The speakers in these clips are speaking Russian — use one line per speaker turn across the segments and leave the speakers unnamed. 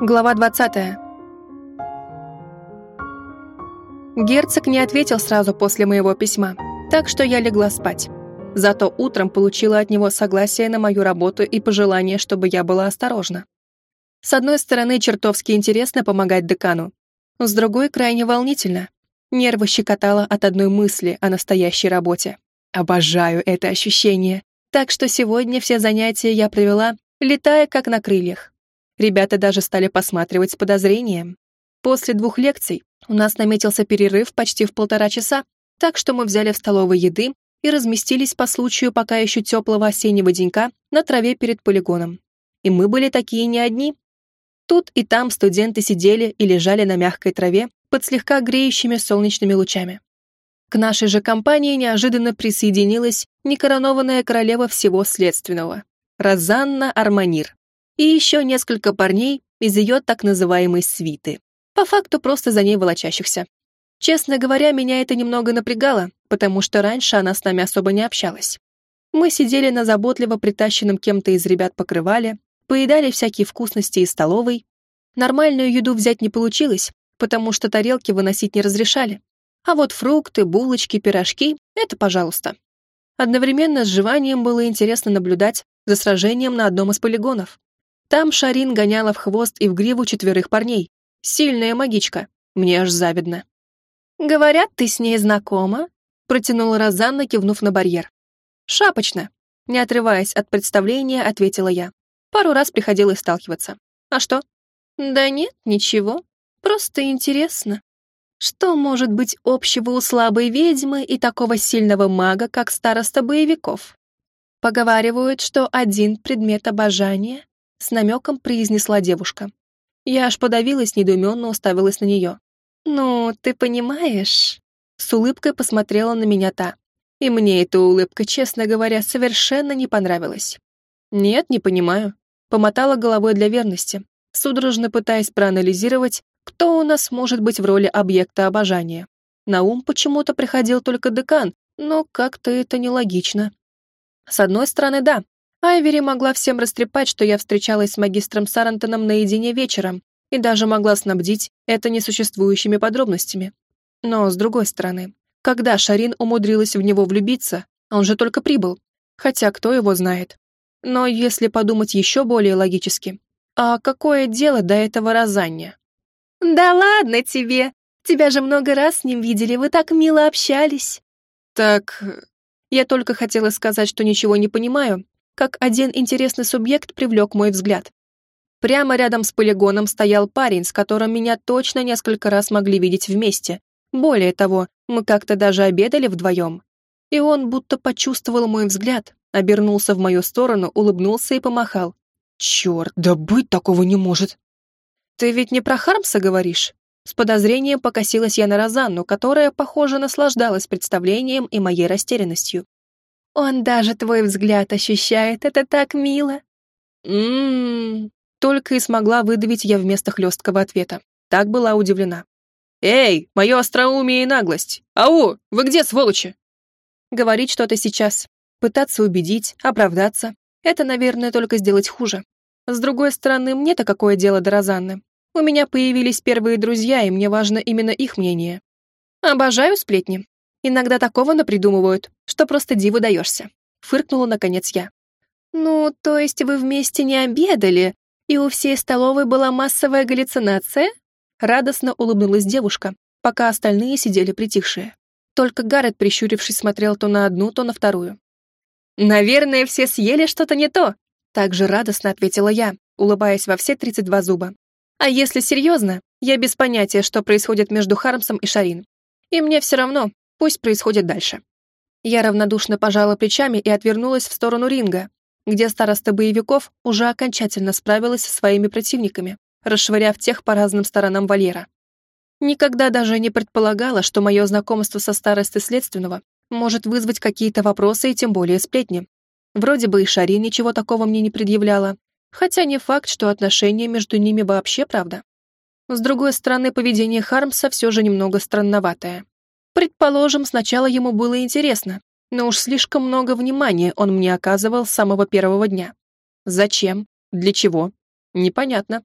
Глава 20. Герцог не ответил сразу после моего письма, так что я легла спать. Зато утром получила от него согласие на мою работу и пожелание, чтобы я была осторожна. С одной стороны, чертовски интересно помогать декану, с другой, крайне волнительно. Нервы щекотало от одной мысли о настоящей работе. Обожаю это ощущение. Так что сегодня все занятия я провела, летая как на крыльях. Ребята даже стали посматривать с подозрением. После двух лекций у нас наметился перерыв почти в полтора часа, так что мы взяли в столовой еды и разместились по случаю пока еще теплого осеннего денька на траве перед полигоном. И мы были такие не одни. Тут и там студенты сидели и лежали на мягкой траве под слегка греющими солнечными лучами. К нашей же компании неожиданно присоединилась некоронованная королева всего следственного, Розанна Арманир и еще несколько парней из ее так называемой свиты, по факту просто за ней волочащихся. Честно говоря, меня это немного напрягало, потому что раньше она с нами особо не общалась. Мы сидели на заботливо притащенном кем-то из ребят покрывале, поедали всякие вкусности из столовой. Нормальную еду взять не получилось, потому что тарелки выносить не разрешали. А вот фрукты, булочки, пирожки — это пожалуйста. Одновременно с жеванием было интересно наблюдать за сражением на одном из полигонов. Там Шарин гоняла в хвост и в гриву четверых парней. Сильная магичка. Мне аж завидно. «Говорят, ты с ней знакома?» протянула Розанна, кивнув на барьер. «Шапочно», не отрываясь от представления, ответила я. Пару раз приходилось сталкиваться. А что? Да нет, ничего. Просто интересно. Что может быть общего у слабой ведьмы и такого сильного мага, как староста боевиков? Поговаривают, что один предмет обожания с намеком произнесла девушка. Я аж подавилась, недоуменно уставилась на нее. «Ну, ты понимаешь?» С улыбкой посмотрела на меня та. И мне эта улыбка, честно говоря, совершенно не понравилась. «Нет, не понимаю». Помотала головой для верности, судорожно пытаясь проанализировать, кто у нас может быть в роли объекта обожания. На ум почему-то приходил только декан, но как-то это нелогично. С одной стороны, да, Айвери могла всем растрепать, что я встречалась с магистром Сарантоном наедине вечером, и даже могла снабдить это несуществующими подробностями. Но, с другой стороны, когда Шарин умудрилась в него влюбиться, он же только прибыл, хотя кто его знает. Но если подумать еще более логически, а какое дело до этого Розанья? «Да ладно тебе! Тебя же много раз с ним видели, вы так мило общались!» «Так...» Я только хотела сказать, что ничего не понимаю, как один интересный субъект привлек мой взгляд. Прямо рядом с полигоном стоял парень, с которым меня точно несколько раз могли видеть вместе. Более того, мы как-то даже обедали вдвоем. И он будто почувствовал мой взгляд, обернулся в мою сторону, улыбнулся и помахал. «Черт, да быть такого не может!» «Ты ведь не про Хармса говоришь?» С подозрением покосилась я на Розанну, которая, похоже, наслаждалась представлением и моей растерянностью. Он даже твой взгляд ощущает, это так мило. Ммм, только и смогла выдавить я вместо хлесткого ответа. Так была удивлена. «Эй, мое остроумие и наглость! Ау, вы где, сволочи?» Говорить что-то сейчас, пытаться убедить, оправдаться — это, наверное, только сделать хуже. С другой стороны, мне-то какое дело до Розанны? У меня появились первые друзья, и мне важно именно их мнение. Обожаю сплетни, Иногда такого напридумывают, что просто диву даешься. Фыркнула, наконец, я. «Ну, то есть вы вместе не обедали, и у всей столовой была массовая галлюцинация?» Радостно улыбнулась девушка, пока остальные сидели притихшие. Только Гаррет, прищурившись, смотрел то на одну, то на вторую. «Наверное, все съели что-то не то», также радостно ответила я, улыбаясь во все 32 зуба. А если серьезно, я без понятия, что происходит между Хармсом и Шарин. И мне все равно, Пусть происходит дальше. Я равнодушно пожала плечами и отвернулась в сторону ринга, где староста боевиков уже окончательно справилась со своими противниками, расшвыряв тех по разным сторонам вольера. Никогда даже не предполагала, что мое знакомство со старостой следственного может вызвать какие-то вопросы и тем более сплетни. Вроде бы и Шари ничего такого мне не предъявляла, хотя не факт, что отношения между ними вообще правда. С другой стороны, поведение Хармса все же немного странноватое. Предположим, сначала ему было интересно, но уж слишком много внимания он мне оказывал с самого первого дня. Зачем? Для чего? Непонятно.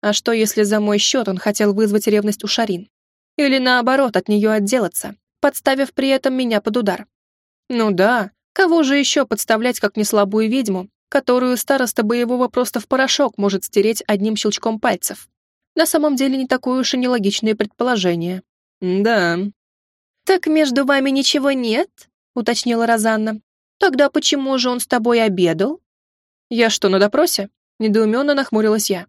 А что, если за мой счет он хотел вызвать ревность у Шарин? Или наоборот, от нее отделаться, подставив при этом меня под удар? Ну да, кого же еще подставлять, как неслабую ведьму, которую староста боевого просто в порошок может стереть одним щелчком пальцев? На самом деле не такое уж и нелогичное предположение. Да. «Так между вами ничего нет?» — уточнила Розанна. «Тогда почему же он с тобой обедал?» «Я что, на допросе?» — недоуменно нахмурилась я.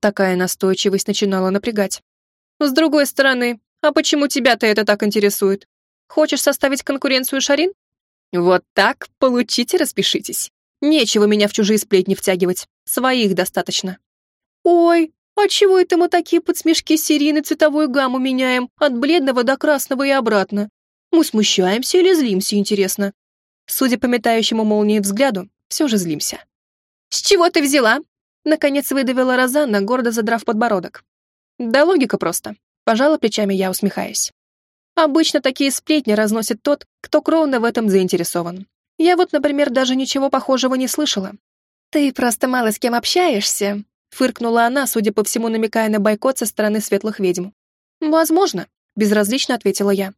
Такая настойчивость начинала напрягать. «С другой стороны, а почему тебя-то это так интересует? Хочешь составить конкуренцию Шарин? Вот так, получите, распишитесь. Нечего меня в чужие сплетни втягивать, своих достаточно». «Ой, а чего это мы такие подсмешки серийной цветовую гамму меняем от бледного до красного и обратно? Мы смущаемся или злимся, интересно?» Судя по метающему молнии взгляду, все же злимся. «С чего ты взяла?» Наконец выдавила Розанна, гордо задрав подбородок. «Да логика просто», — пожала плечами я, усмехаясь. «Обычно такие сплетни разносит тот, кто кровно в этом заинтересован. Я вот, например, даже ничего похожего не слышала». «Ты просто мало с кем общаешься», — фыркнула она, судя по всему, намекая на бойкот со стороны светлых ведьм. «Возможно», — безразлично ответила я.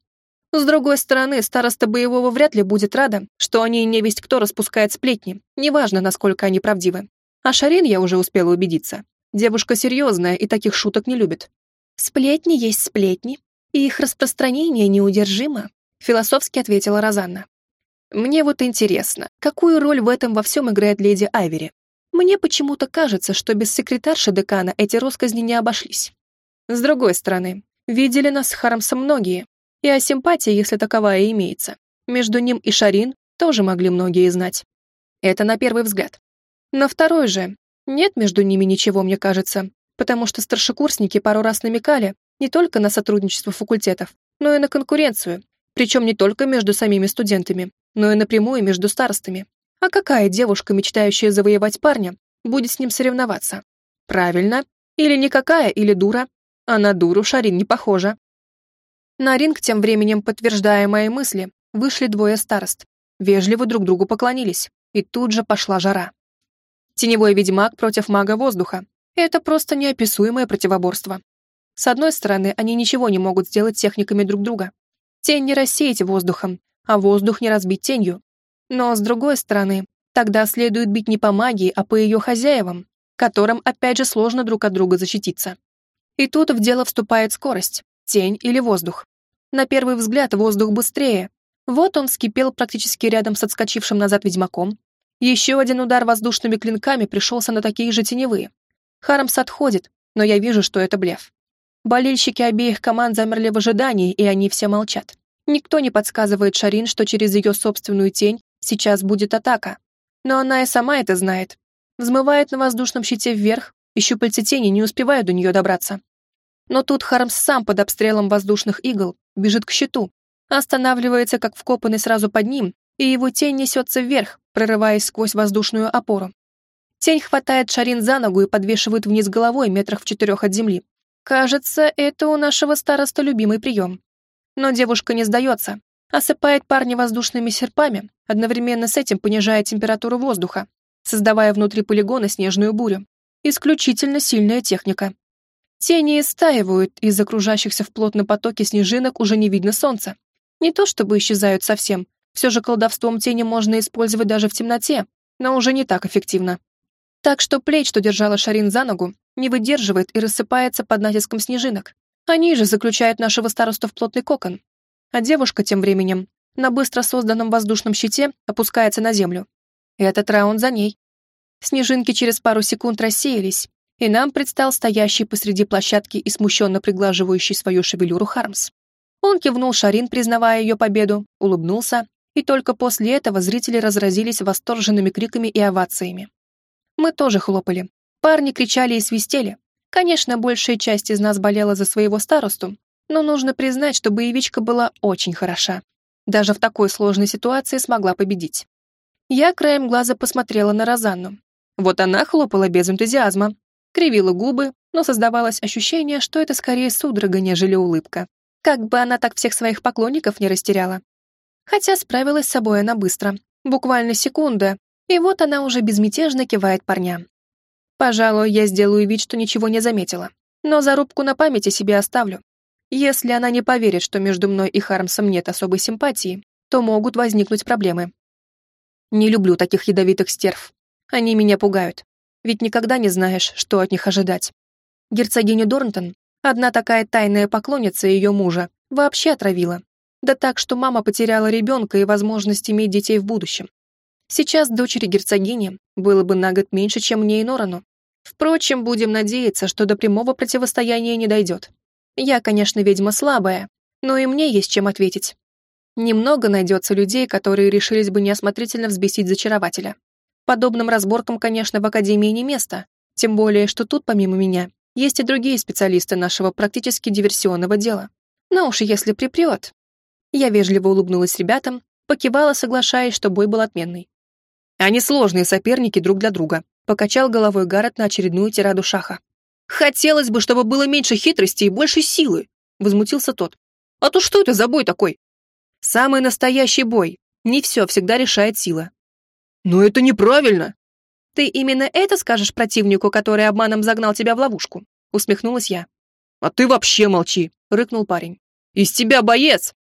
С другой стороны, староста боевого вряд ли будет рада, что они не весть кто распускает сплетни, неважно, насколько они правдивы. А Шарин я уже успела убедиться. Девушка серьезная и таких шуток не любит. «Сплетни есть сплетни, и их распространение неудержимо», философски ответила Розанна. «Мне вот интересно, какую роль в этом во всем играет леди Айвери? Мне почему-то кажется, что без секретарши декана эти росказни не обошлись. С другой стороны, видели нас с Харамсом многие, и о симпатии, если таковая имеется, между ним и Шарин тоже могли многие знать. Это на первый взгляд. На второй же нет между ними ничего, мне кажется, потому что старшекурсники пару раз намекали не только на сотрудничество факультетов, но и на конкуренцию, причем не только между самими студентами, но и напрямую между старостами. А какая девушка, мечтающая завоевать парня, будет с ним соревноваться? Правильно. Или никакая, или дура. А на дуру Шарин не похожа. На ринг, тем временем подтверждая мои мысли, вышли двое старост. Вежливо друг другу поклонились, и тут же пошла жара. Теневой ведьмак против мага воздуха. Это просто неописуемое противоборство. С одной стороны, они ничего не могут сделать техниками друг друга. Тень не рассеять воздухом, а воздух не разбить тенью. Но с другой стороны, тогда следует бить не по магии, а по ее хозяевам, которым опять же сложно друг от друга защититься. И тут в дело вступает скорость тень или воздух. На первый взгляд воздух быстрее. Вот он вскипел практически рядом с отскочившим назад ведьмаком. Еще один удар воздушными клинками пришелся на такие же теневые. Харамс отходит, но я вижу, что это блеф. Болельщики обеих команд замерли в ожидании, и они все молчат. Никто не подсказывает Шарин, что через ее собственную тень сейчас будет атака. Но она и сама это знает. Взмывает на воздушном щите вверх, и щупальца тени не успевают до нее добраться. Но тут Хармс сам под обстрелом воздушных игл бежит к щиту, останавливается как вкопанный сразу под ним, и его тень несется вверх, прорываясь сквозь воздушную опору. Тень хватает Шарин за ногу и подвешивает вниз головой метрах в четырех от земли. Кажется, это у нашего староста любимый прием. Но девушка не сдается, осыпает парня воздушными серпами, одновременно с этим понижая температуру воздуха, создавая внутри полигона снежную бурю. Исключительно сильная техника. Тени истаивают, из окружающихся в плотном потоке снежинок уже не видно солнца. Не то чтобы исчезают совсем, все же колдовством тени можно использовать даже в темноте, но уже не так эффективно. Так что плеть, что держала Шарин за ногу, не выдерживает и рассыпается под натиском снежинок. Они же заключают нашего старосту в плотный кокон. А девушка тем временем на быстро созданном воздушном щите опускается на землю. Этот раунд за ней. Снежинки через пару секунд рассеялись, и нам предстал стоящий посреди площадки и смущенно приглаживающий свою шевелюру Хармс. Он кивнул Шарин, признавая ее победу, улыбнулся, и только после этого зрители разразились восторженными криками и овациями. Мы тоже хлопали. Парни кричали и свистели. Конечно, большая часть из нас болела за своего старосту, но нужно признать, что боевичка была очень хороша. Даже в такой сложной ситуации смогла победить. Я краем глаза посмотрела на Розанну. Вот она хлопала без энтузиазма, кривила губы, но создавалось ощущение, что это скорее судорога, нежели улыбка. Как бы она так всех своих поклонников не растеряла. Хотя справилась с собой она быстро, буквально секунда, и вот она уже безмятежно кивает парням. Пожалуй, я сделаю вид, что ничего не заметила. Но зарубку на памяти себе оставлю. Если она не поверит, что между мной и Хармсом нет особой симпатии, то могут возникнуть проблемы. Не люблю таких ядовитых стерв. Они меня пугают. Ведь никогда не знаешь, что от них ожидать. Герцогиню Дорнтон, одна такая тайная поклонница ее мужа, вообще отравила. Да так, что мама потеряла ребенка и возможность иметь детей в будущем. Сейчас дочери герцогини было бы на год меньше, чем мне и Норану. Впрочем, будем надеяться, что до прямого противостояния не дойдет. Я, конечно, ведьма слабая, но и мне есть чем ответить. Немного найдется людей, которые решились бы неосмотрительно взбесить зачарователя. Подобным разборкам, конечно, в Академии не место, тем более, что тут, помимо меня, есть и другие специалисты нашего практически диверсионного дела. Но уж если припрет. Я вежливо улыбнулась ребятам, покивала, соглашаясь, что бой был отменный. Они сложные соперники друг для друга, покачал головой Гаррет на очередную тираду шаха. Хотелось бы, чтобы было меньше хитрости и больше силы, возмутился тот. А то что это за бой такой? Самый настоящий бой. Не все всегда решает сила. Но это неправильно. Ты именно это скажешь противнику, который обманом загнал тебя в ловушку? Усмехнулась я. А ты вообще молчи, рыкнул парень. Из тебя боец!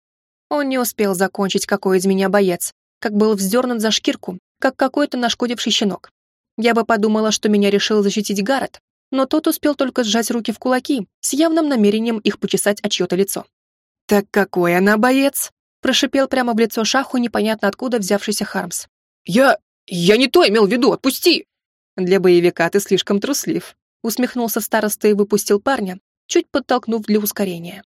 Он не успел закончить, какой из меня боец, как был вздернут за шкирку, как какой-то нашкодивший щенок. Я бы подумала, что меня решил защитить Гаррет, но тот успел только сжать руки в кулаки с явным намерением их почесать о чье-то лицо. «Так какой она боец?» прошипел прямо в лицо Шаху непонятно откуда взявшийся Хармс. «Я... я не то имел в виду, отпусти!» «Для боевика ты слишком труслив», усмехнулся староста и выпустил парня, чуть подтолкнув для ускорения.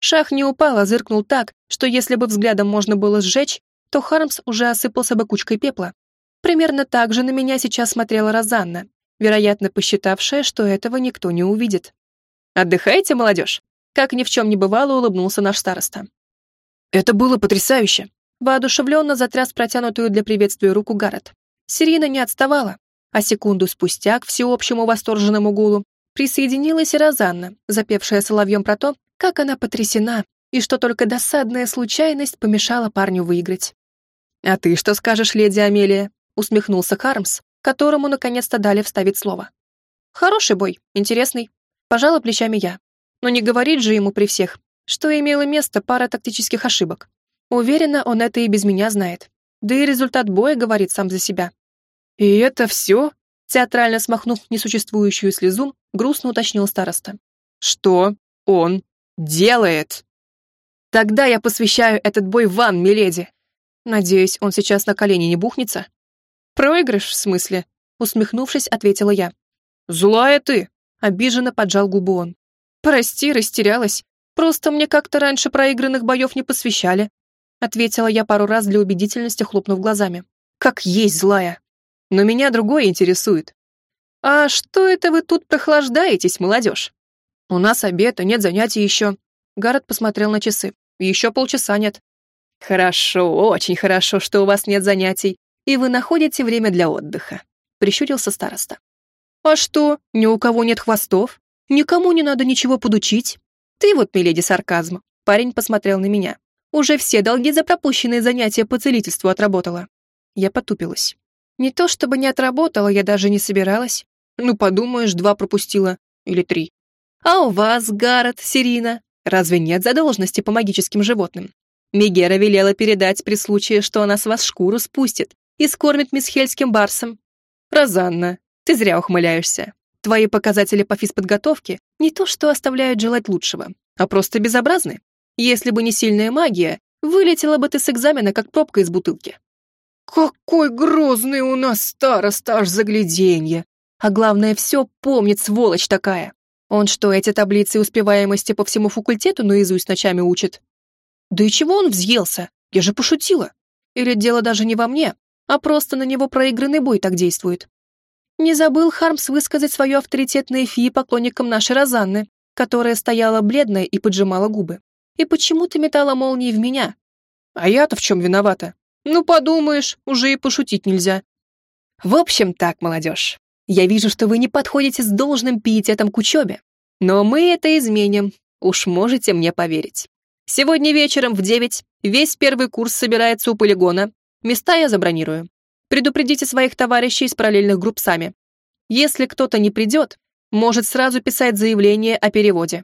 Шах не упал, а зыркнул так, что если бы взглядом можно было сжечь, то Хармс уже осыпался бы кучкой пепла. Примерно так же на меня сейчас смотрела Розанна, вероятно, посчитавшая, что этого никто не увидит. «Отдыхаете, молодежь?» Как ни в чем не бывало, улыбнулся наш староста. «Это было потрясающе!» Воодушевленно затряс протянутую для приветствия руку Гаррет. Сирина не отставала, а секунду спустя к всеобщему восторженному гулу присоединилась и Розанна, запевшая соловьем про то, как она потрясена и что только досадная случайность помешала парню выиграть. «А ты что скажешь, леди Амелия?» усмехнулся Хармс, которому наконец-то дали вставить слово. «Хороший бой, интересный», пожала плечами я. Но не говорить же ему при всех, что имело место пара тактических ошибок. Уверена, он это и без меня знает. Да и результат боя говорит сам за себя. «И это все?» Театрально смахнув несуществующую слезу, грустно уточнил староста. «Что он делает?» «Тогда я посвящаю этот бой вам, миледи!» Надеюсь, он сейчас на колени не бухнется? «Проигрыш, в смысле?» Усмехнувшись, ответила я. «Злая ты!» Обиженно поджал губу он. «Прости, растерялась. Просто мне как-то раньше проигранных боев не посвящали», ответила я пару раз для убедительности, хлопнув глазами. «Как есть злая. Но меня другое интересует. А что это вы тут прохлаждаетесь, молодежь? У нас обед, а нет занятий еще». Гаррет посмотрел на часы. «Еще полчаса нет». «Хорошо, очень хорошо, что у вас нет занятий, и вы находите время для отдыха», прищурился староста. «А что, ни у кого нет хвостов? Никому не надо ничего подучить?» «Ты вот, миледи, сарказм». Парень посмотрел на меня. «Уже все долги за пропущенные занятия по целительству отработала». Я потупилась. Не то чтобы не отработала, я даже не собиралась. Ну, подумаешь, два пропустила. Или три. А у вас, Гаррет, Сирина, разве нет задолженности по магическим животным? Мегера велела передать при случае, что она с вас шкуру спустит и скормит мисс Хельским барсом. Розанна, ты зря ухмыляешься. Твои показатели по физподготовке не то что оставляют желать лучшего, а просто безобразны. Если бы не сильная магия, вылетела бы ты с экзамена, как пробка из бутылки. Какой грозный у нас староста аж загляденье! А главное, все помнит, сволочь такая. Он что, эти таблицы успеваемости по всему факультету наизусть ночами учит? Да и чего он взъелся? Я же пошутила. Или дело даже не во мне, а просто на него проигранный бой так действует. Не забыл Хармс высказать свое авторитетное фи поклонникам нашей Розанны, которая стояла бледная и поджимала губы. И почему-то метала молнии в меня. А я-то в чем виновата? Ну, подумаешь, уже и пошутить нельзя. В общем так, молодежь. Я вижу, что вы не подходите с должным пиететом к учебе. Но мы это изменим, уж можете мне поверить. Сегодня вечером в девять весь первый курс собирается у полигона. Места я забронирую. Предупредите своих товарищей из параллельных групп сами. Если кто-то не придет, может сразу писать заявление о переводе.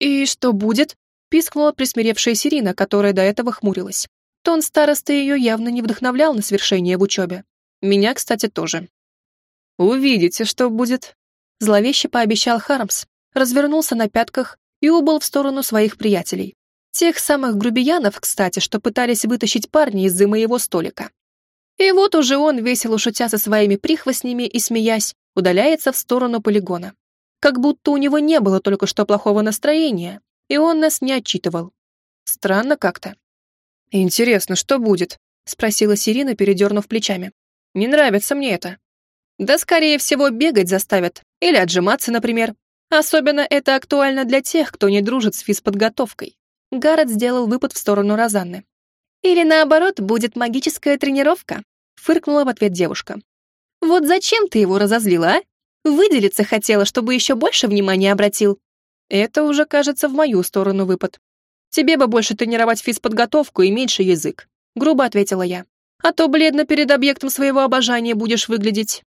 «И что будет?» — пискнула присмиревшая Сирина, которая до этого хмурилась. Тон старосты ее явно не вдохновлял на свершение в учебе. Меня, кстати, тоже. «Увидите, что будет», — зловеще пообещал Хармс, развернулся на пятках и убыл в сторону своих приятелей. Тех самых грубиянов, кстати, что пытались вытащить парня из-за моего столика. И вот уже он, весело шутя со своими прихвостнями и смеясь, удаляется в сторону полигона. Как будто у него не было только что плохого настроения, и он нас не отчитывал. Странно как-то. «Интересно, что будет?» — спросила Сирина, передернув плечами. «Не нравится мне это». «Да, скорее всего, бегать заставят. Или отжиматься, например. Особенно это актуально для тех, кто не дружит с физподготовкой». Гаррет сделал выпад в сторону Розанны. «Или наоборот, будет магическая тренировка», — фыркнула в ответ девушка. «Вот зачем ты его разозлила, а? Выделиться хотела, чтобы еще больше внимания обратил». Это уже, кажется, в мою сторону выпад. Тебе бы больше тренировать физподготовку и меньше язык, грубо ответила я. А то бледно перед объектом своего обожания будешь выглядеть.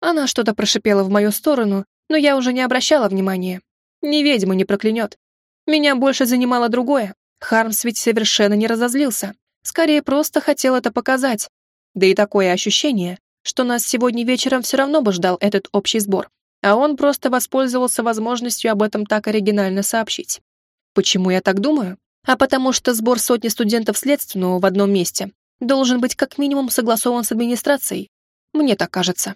Она что-то прошипела в мою сторону, но я уже не обращала внимания. Ни ведьму не проклянет. Меня больше занимало другое. Хармс ведь совершенно не разозлился. Скорее, просто хотел это показать. Да и такое ощущение, что нас сегодня вечером все равно бы ждал этот общий сбор а он просто воспользовался возможностью об этом так оригинально сообщить. Почему я так думаю? А потому что сбор сотни студентов следственного в одном месте должен быть как минимум согласован с администрацией. Мне так кажется.